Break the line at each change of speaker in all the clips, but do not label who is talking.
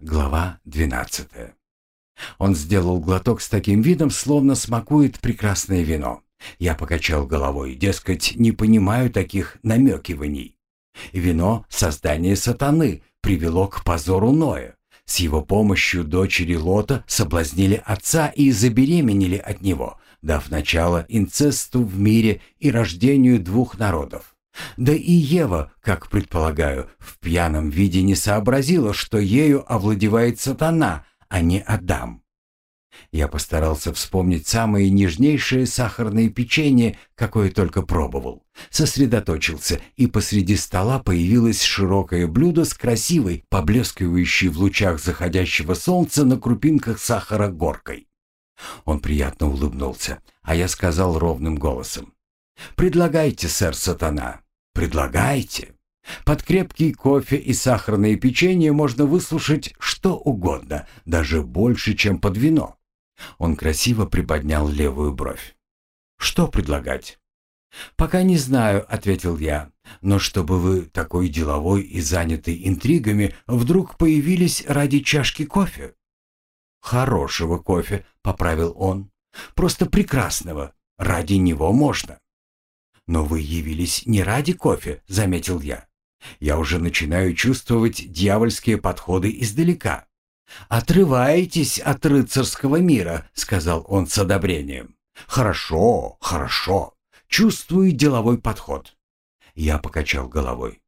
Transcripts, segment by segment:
Глава 12. Он сделал глоток с таким видом, словно смакует прекрасное вино. Я покачал головой, дескать, не понимаю таких намекиваний. Вино — создание сатаны, привело к позору Ноя. С его помощью дочери Лота соблазнили отца и забеременели от него, дав начало инцесту в мире и рождению двух народов. Да и Ева, как предполагаю, в пьяном виде не сообразила, что ею овладевает сатана, а не Адам. Я постарался вспомнить самое нежнейшее сахарное печенье, какое только пробовал. Сосредоточился, и посреди стола появилось широкое блюдо с красивой, поблескивающей в лучах заходящего солнца на крупинках сахара горкой. Он приятно улыбнулся, а я сказал ровным голосом. «Предлагайте, сэр Сатана, предлагайте. Под крепкий кофе и сахарное печенье можно выслушать что угодно, даже больше, чем под вино». Он красиво приподнял левую бровь. «Что предлагать?» «Пока не знаю», — ответил я. «Но чтобы вы, такой деловой и занятый интригами, вдруг появились ради чашки кофе?» «Хорошего кофе», — поправил он. «Просто прекрасного. Ради него можно». «Но вы явились не ради кофе», — заметил я. «Я уже начинаю чувствовать дьявольские подходы издалека». «Отрываетесь от рыцарского мира», — сказал он с одобрением. «Хорошо, хорошо. Чувствую деловой подход». Я покачал головой.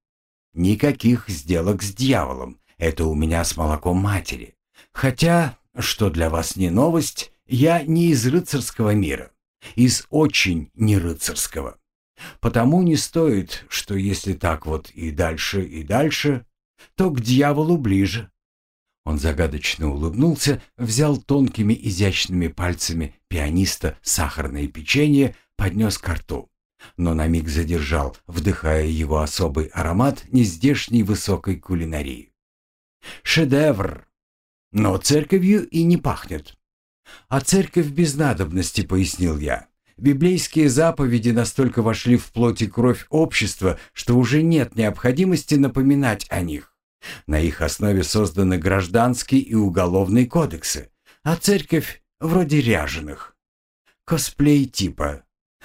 «Никаких сделок с дьяволом. Это у меня с молоком матери. Хотя что для вас не новость, я не из рыцарского мира, из очень нерыцарского. Потому не стоит, что если так вот и дальше, и дальше, то к дьяволу ближе. Он загадочно улыбнулся, взял тонкими изящными пальцами пианиста сахарное печенье, поднес ко рту, но на миг задержал, вдыхая его особый аромат нездешней высокой кулинарии. «Шедевр!» Но церковью и не пахнет. А церковь без надобности, пояснил я. Библейские заповеди настолько вошли в плоть и кровь общества, что уже нет необходимости напоминать о них. На их основе созданы гражданский и уголовный кодексы, а церковь вроде ряженых. Косплей типа.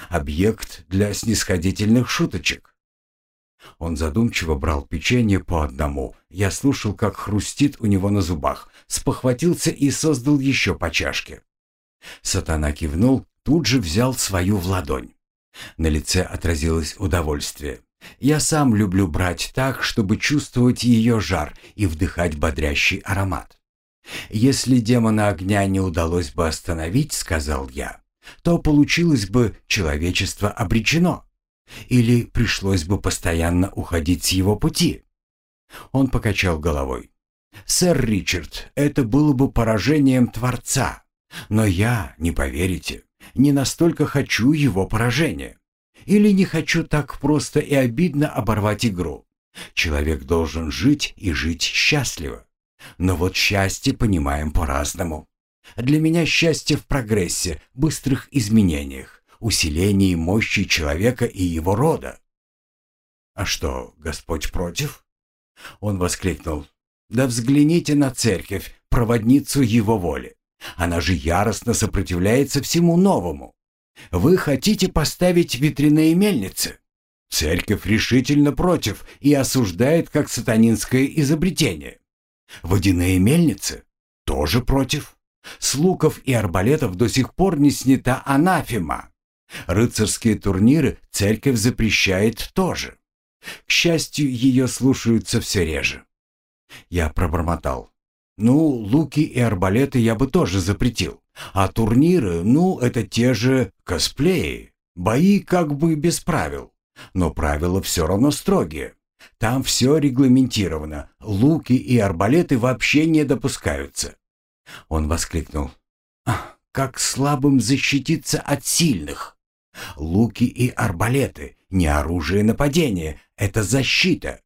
Объект для снисходительных шуточек. Он задумчиво брал печенье по одному. Я слушал, как хрустит у него на зубах, спохватился и создал еще по чашке. Сатана кивнул, тут же взял свою в ладонь. На лице отразилось удовольствие. Я сам люблю брать так, чтобы чувствовать ее жар и вдыхать бодрящий аромат. «Если демона огня не удалось бы остановить, — сказал я, — то получилось бы человечество обречено». Или пришлось бы постоянно уходить с его пути? Он покачал головой. «Сэр Ричард, это было бы поражением Творца. Но я, не поверите, не настолько хочу его поражения. Или не хочу так просто и обидно оборвать игру. Человек должен жить и жить счастливо. Но вот счастье понимаем по-разному. Для меня счастье в прогрессе, быстрых изменениях усилении мощи человека и его рода. «А что, Господь против?» Он воскликнул. «Да взгляните на церковь, проводницу его воли. Она же яростно сопротивляется всему новому. Вы хотите поставить ветряные мельницы? Церковь решительно против и осуждает как сатанинское изобретение. Водяные мельницы тоже против. С луков и арбалетов до сих пор не снята анафема. Рыцарские турниры церковь запрещает тоже. К счастью, ее слушаются все реже. Я пробормотал. Ну, луки и арбалеты я бы тоже запретил. А турниры, ну, это те же косплеи. Бои как бы без правил. Но правила все равно строгие. Там все регламентировано. Луки и арбалеты вообще не допускаются. Он воскликнул. «Ах, как слабым защититься от сильных!» Луки и арбалеты — не оружие нападения, это защита.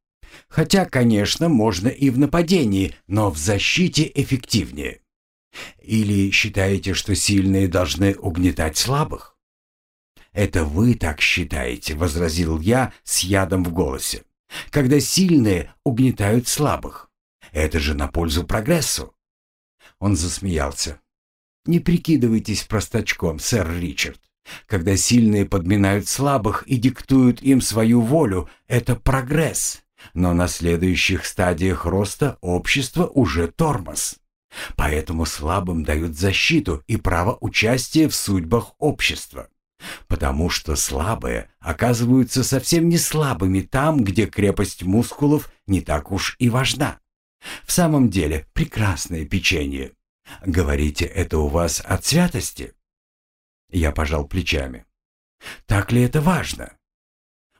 Хотя, конечно, можно и в нападении, но в защите эффективнее. Или считаете, что сильные должны угнетать слабых? «Это вы так считаете», — возразил я с ядом в голосе. «Когда сильные угнетают слабых. Это же на пользу прогрессу. Он засмеялся. Не прикидывайтесь простачком, сэр Ричард. Когда сильные подминают слабых и диктуют им свою волю, это прогресс. Но на следующих стадиях роста общество уже тормоз. Поэтому слабым дают защиту и право участия в судьбах общества. Потому что слабые оказываются совсем не слабыми там, где крепость мускулов не так уж и важна. В самом деле, прекрасное печенье. Говорите, это у вас от святости? Я пожал плечами. Так ли это важно?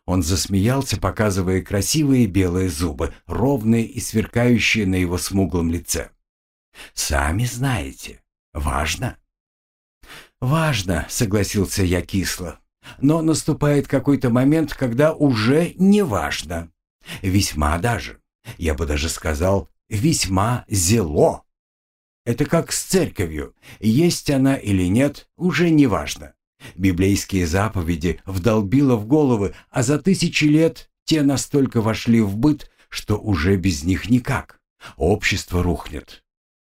Он засмеялся, показывая красивые белые зубы, ровные и сверкающие на его смуглом лице. «Сами знаете, важно». «Важно», — согласился я кисло. «Но наступает какой-то момент, когда уже не важно. Весьма даже. Я бы даже сказал, весьма зело. Это как с церковью. Есть она или нет, уже не важно. Библейские заповеди вдолбило в головы, а за тысячи лет те настолько вошли в быт, что уже без них никак. Общество рухнет.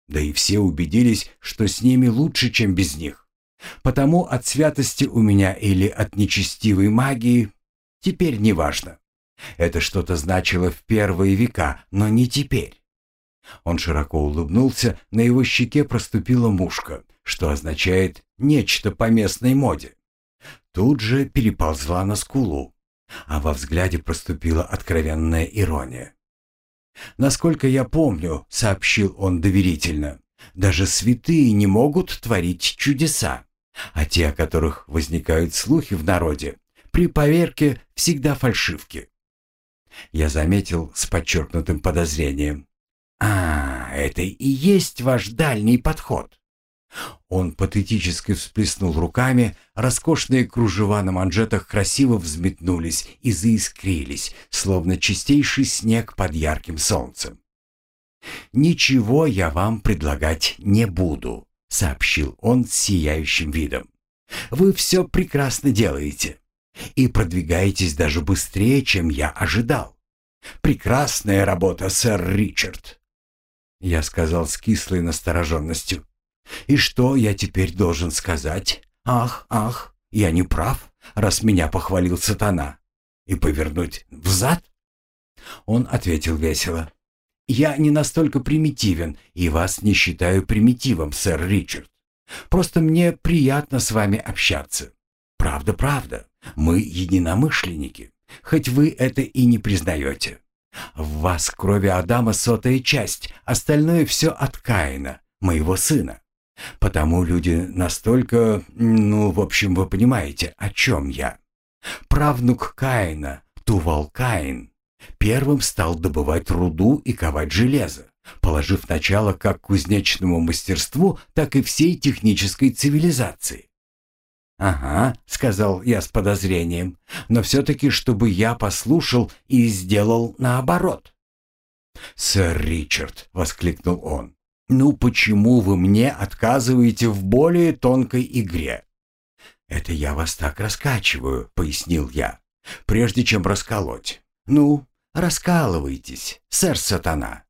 Да и все убедились, что с ними лучше, чем без них. Потому от святости у меня или от нечестивой магии теперь не важно. Это что-то значило в первые века, но не теперь. Он широко улыбнулся, на его щеке проступила мушка, что означает «нечто по местной моде». Тут же переползла на скулу, а во взгляде проступила откровенная ирония. «Насколько я помню», — сообщил он доверительно, «даже святые не могут творить чудеса а те, о которых возникают слухи в народе, при поверке всегда фальшивки. Я заметил с подчеркнутым подозрением. «А, это и есть ваш дальний подход». Он патетически всплеснул руками, роскошные кружева на манжетах красиво взметнулись и заискрились, словно чистейший снег под ярким солнцем. «Ничего я вам предлагать не буду», — сообщил он с сияющим видом. «Вы все прекрасно делаете и продвигаетесь даже быстрее, чем я ожидал. Прекрасная работа, сэр Ричард!» Я сказал с кислой настороженностью. «И что я теперь должен сказать? Ах, ах, я не прав, раз меня похвалил сатана. И повернуть взад?» Он ответил весело. Я не настолько примитивен и вас не считаю примитивом, сэр Ричард. Просто мне приятно с вами общаться. Правда, правда. Мы единомышленники, хоть вы это и не признаете. В вас крови Адама сотая часть, остальное все от Каина, моего сына. Потому люди настолько... Ну, в общем, вы понимаете, о чем я. Правнук Каина, Тувал Каин, Первым стал добывать руду и ковать железо, положив начало как кузнечному мастерству, так и всей технической цивилизации. «Ага», — сказал я с подозрением, «но все-таки, чтобы я послушал и сделал наоборот». «Сэр Ричард», — воскликнул он, «ну почему вы мне отказываете в более тонкой игре?» «Это я вас так раскачиваю», — пояснил я, «прежде чем расколоть. Ну, раскалывайтесь, сэр Сатана.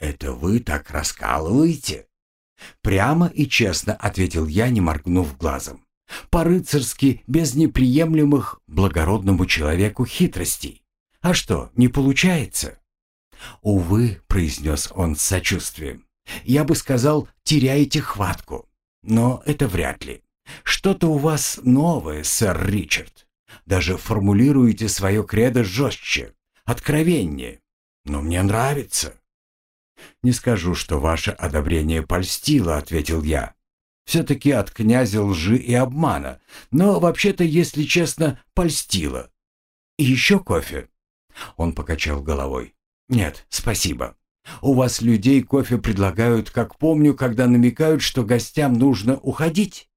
Это вы так раскалываете? Прямо и честно ответил я, не моргнув глазом. По-рыцарски, без неприемлемых благородному человеку хитростей. А что, не получается? Увы, произнес он с сочувствием. Я бы сказал, теряете хватку. Но это вряд ли. Что-то у вас новое, сэр Ричард. Даже формулируете свое кредо жестче, откровеннее. Но мне нравится». «Не скажу, что ваше одобрение польстило», — ответил я. «Все-таки от князя лжи и обмана, но вообще-то, если честно, польстило. Еще кофе?» Он покачал головой. «Нет, спасибо. У вас людей кофе предлагают, как помню, когда намекают, что гостям нужно уходить?»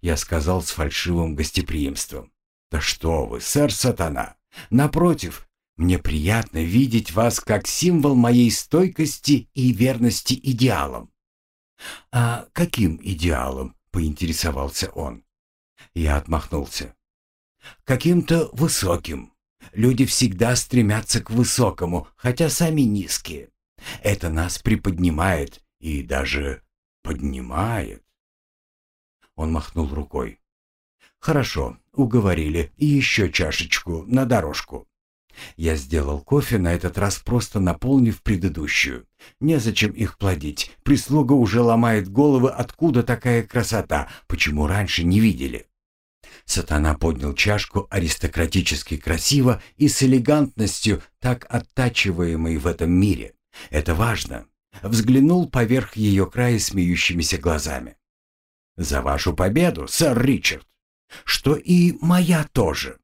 Я сказал с фальшивым гостеприимством. «Да что вы, сэр Сатана! Напротив, мне приятно видеть вас как символ моей стойкости и верности идеалам». «А каким идеалом?» — поинтересовался он. Я отмахнулся. «Каким-то высоким. Люди всегда стремятся к высокому, хотя сами низкие. Это нас приподнимает и даже поднимает. Он махнул рукой. «Хорошо, уговорили. И еще чашечку на дорожку». Я сделал кофе, на этот раз просто наполнив предыдущую. Незачем их плодить. Прислуга уже ломает головы, откуда такая красота, почему раньше не видели. Сатана поднял чашку аристократически красиво и с элегантностью, так оттачиваемой в этом мире. Это важно. Взглянул поверх ее края смеющимися глазами. «За вашу победу, сэр Ричард! Что и моя тоже!»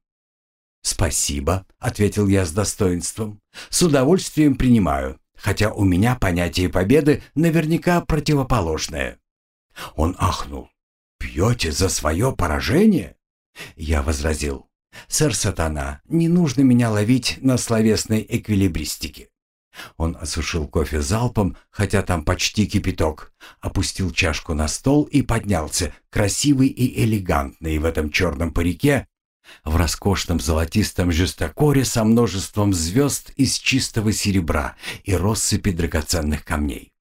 «Спасибо», — ответил я с достоинством. «С удовольствием принимаю, хотя у меня понятие победы наверняка противоположное». Он ахнул. «Пьете за свое поражение?» Я возразил. «Сэр Сатана, не нужно меня ловить на словесной эквилибристике». Он осушил кофе залпом, хотя там почти кипяток, опустил чашку на стол и поднялся, красивый и элегантный в этом черном парике, в роскошном золотистом жестокоре со множеством звезд из чистого серебра и россыпи драгоценных камней.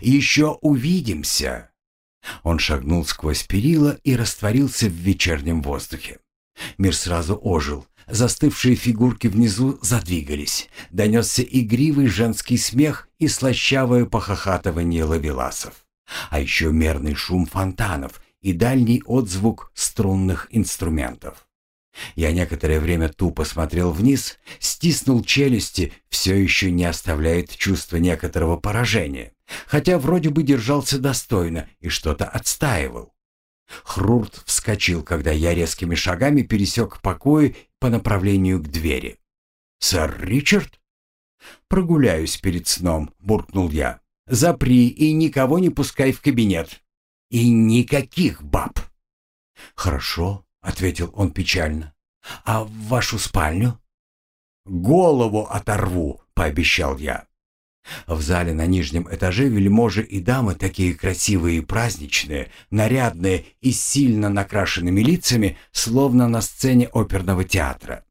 «Еще увидимся!» Он шагнул сквозь перила и растворился в вечернем воздухе. Мир сразу ожил, застывшие фигурки внизу задвигались, донесся игривый женский смех и слащавое похохатывание лавеласов, а еще мерный шум фонтанов и дальний отзвук струнных инструментов. Я некоторое время тупо смотрел вниз, стиснул челюсти, все еще не оставляет чувства некоторого поражения, хотя вроде бы держался достойно и что-то отстаивал. Хрурт вскочил, когда я резкими шагами пересек покои по направлению к двери. «Сэр Ричард?» «Прогуляюсь перед сном», — буркнул я. «Запри и никого не пускай в кабинет. И никаких баб». «Хорошо», — ответил он печально. «А в вашу спальню?» «Голову оторву», — пообещал я. В зале на нижнем этаже вельможи и дамы, такие красивые и праздничные, нарядные и сильно накрашенными лицами, словно на сцене оперного театра.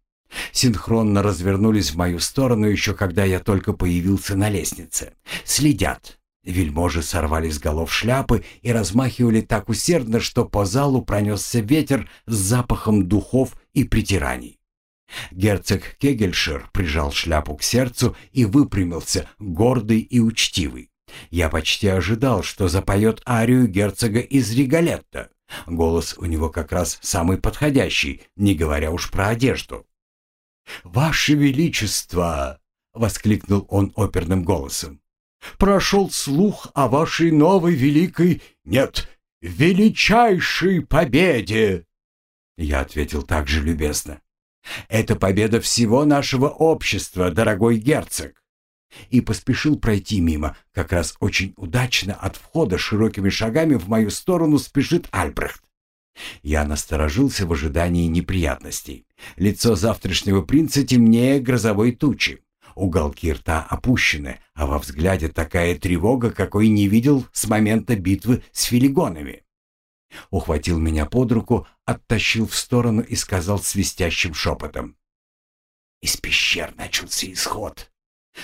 Синхронно развернулись в мою сторону еще когда я только появился на лестнице. Следят. Вельможи сорвали с голов шляпы и размахивали так усердно, что по залу пронесся ветер с запахом духов и притираний. Герцог Кегельшир прижал шляпу к сердцу и выпрямился, гордый и учтивый. Я почти ожидал, что запоет арию герцога из Ригалетта. Голос у него как раз самый подходящий, не говоря уж про одежду. «Ваше Величество!» — воскликнул он оперным голосом. «Прошел слух о вашей новой великой... Нет, величайшей победе!» Я ответил так же любезно. Это победа всего нашего общества, дорогой герцог. И поспешил пройти мимо. Как раз очень удачно от входа широкими шагами в мою сторону спешит Альбрехт. Я насторожился в ожидании неприятностей. Лицо завтрашнего принца темнее грозовой тучи. Уголки рта опущены, а во взгляде такая тревога, какой не видел с момента битвы с филигонами. Ухватил меня под руку, оттащил в сторону и сказал свистящим шепотом. Из пещер начался исход.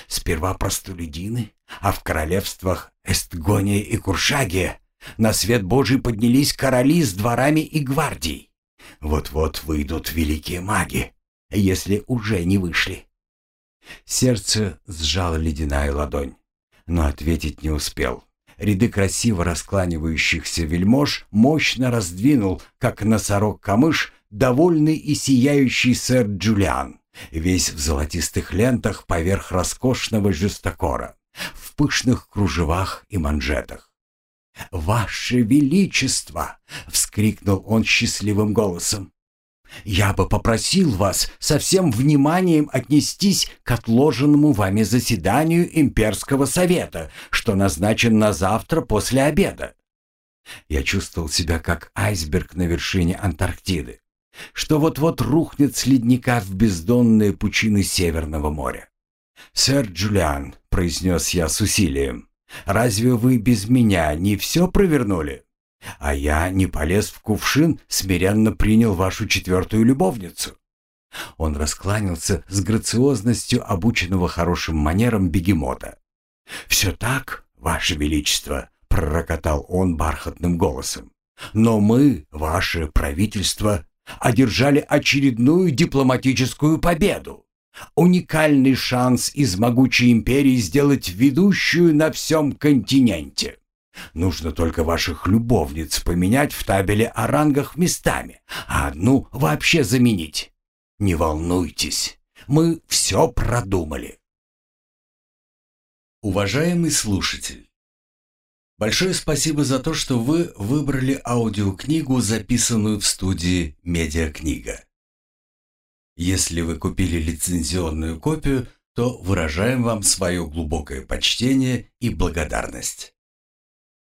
Сперва простолюдины, а в королевствах Эстгония и Куршагия на свет Божий поднялись короли с дворами и гвардией. Вот-вот выйдут великие маги, если уже не вышли. Сердце сжало ледяная ладонь, но ответить не успел. Ряды красиво раскланивающихся вельмож мощно раздвинул, как носорог-камыш, довольный и сияющий сэр Джулиан, весь в золотистых лентах поверх роскошного жестокора, в пышных кружевах и манжетах. «Ваше Величество!» — вскрикнул он счастливым голосом. Я бы попросил вас со всем вниманием отнестись к отложенному вами заседанию имперского совета, что назначен на завтра после обеда. Я чувствовал себя как айсберг на вершине Антарктиды, что вот-вот рухнет с ледника в бездонные пучины Северного моря. «Сэр Джулиан», — произнес я с усилием, — «разве вы без меня не все провернули?» А я не полез в кувшин, смиренно принял вашу четвертую любовницу. Он раскланялся с грациозностью обученного хорошим манерам бегемота. «Все так, Ваше Величество», — пророкотал он бархатным голосом. «Но мы, ваше правительство, одержали очередную дипломатическую победу. Уникальный шанс из могучей империи сделать ведущую на всем континенте. Нужно только ваших любовниц поменять в табеле о рангах местами, а одну вообще заменить. Не волнуйтесь, мы все продумали.
Уважаемый слушатель, большое спасибо за то, что вы выбрали аудиокнигу, записанную в студии «Медиакнига». Если вы купили лицензионную копию, то выражаем вам свое глубокое почтение и благодарность.